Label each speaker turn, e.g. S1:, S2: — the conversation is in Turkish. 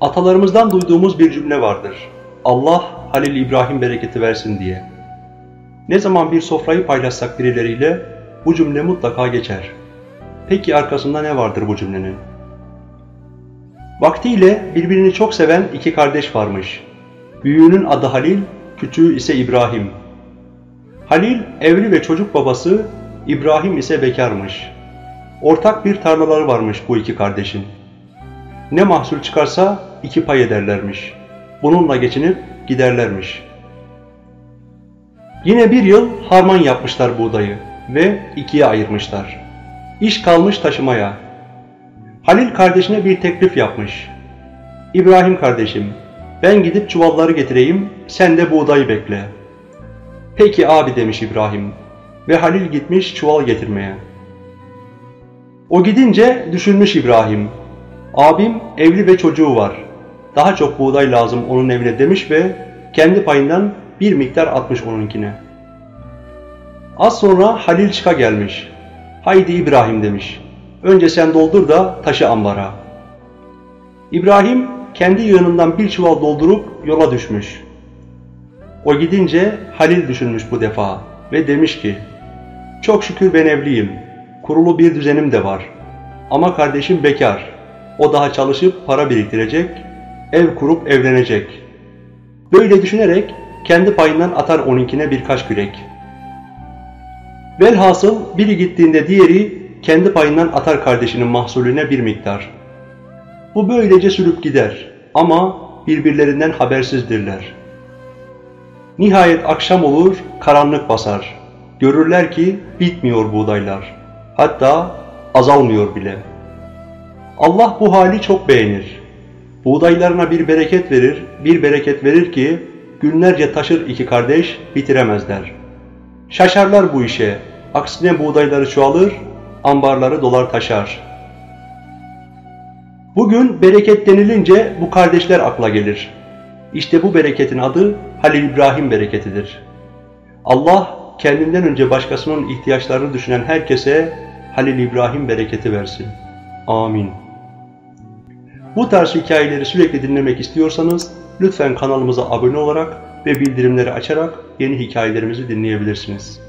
S1: Atalarımızdan duyduğumuz bir cümle vardır. Allah Halil İbrahim bereketi versin diye. Ne zaman bir sofrayı paylaşsak birileriyle bu cümle mutlaka geçer. Peki arkasında ne vardır bu cümlenin? Vaktiyle birbirini çok seven iki kardeş varmış. Büyüğünün adı Halil, küçüğü ise İbrahim. Halil evli ve çocuk babası, İbrahim ise bekarmış. Ortak bir tarlaları varmış bu iki kardeşin. Ne mahsul çıkarsa iki pay ederlermiş. Bununla geçinip giderlermiş. Yine bir yıl harman yapmışlar buğdayı ve ikiye ayırmışlar. İş kalmış taşımaya. Halil kardeşine bir teklif yapmış. İbrahim kardeşim, ben gidip çuvalları getireyim, sen de buğdayı bekle. Peki abi demiş İbrahim ve Halil gitmiş çuval getirmeye. O gidince düşünmüş İbrahim. Abim evli ve çocuğu var. Daha çok buğday lazım onun evine demiş ve kendi payından bir miktar atmış onunkine. Az sonra Halil çıka gelmiş. Haydi İbrahim demiş. Önce sen doldur da taşı ambara. İbrahim kendi yığınından bir çuval doldurup yola düşmüş. O gidince Halil düşünmüş bu defa ve demiş ki Çok şükür ben evliyim. Kurulu bir düzenim de var. Ama kardeşim bekar. O daha çalışıp para biriktirecek, ev kurup evlenecek. Böyle düşünerek kendi payından atar onunkine birkaç kürek. Velhasıl biri gittiğinde diğeri kendi payından atar kardeşinin mahsulüne bir miktar. Bu böylece sürüp gider ama birbirlerinden habersizdirler. Nihayet akşam olur, karanlık basar. Görürler ki bitmiyor buğdaylar. Hatta azalmıyor bile. Allah bu hali çok beğenir. Buğdaylarına bir bereket verir, bir bereket verir ki günlerce taşır iki kardeş bitiremezler. Şaşarlar bu işe, aksine buğdayları çoğalır, ambarları dolar taşar. Bugün bereket denilince bu kardeşler akla gelir. İşte bu bereketin adı Halil İbrahim bereketidir. Allah kendinden önce başkasının ihtiyaçlarını düşünen herkese Halil İbrahim bereketi versin. Amin. Bu tarz hikayeleri sürekli dinlemek istiyorsanız lütfen kanalımıza abone olarak ve bildirimleri açarak yeni hikayelerimizi dinleyebilirsiniz.